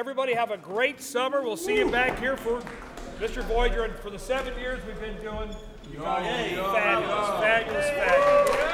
everybody have a great summer. We'll see you back here for Mr. Voyager and for the seven years we've been doing. You fabulous, fabulous, fabulous.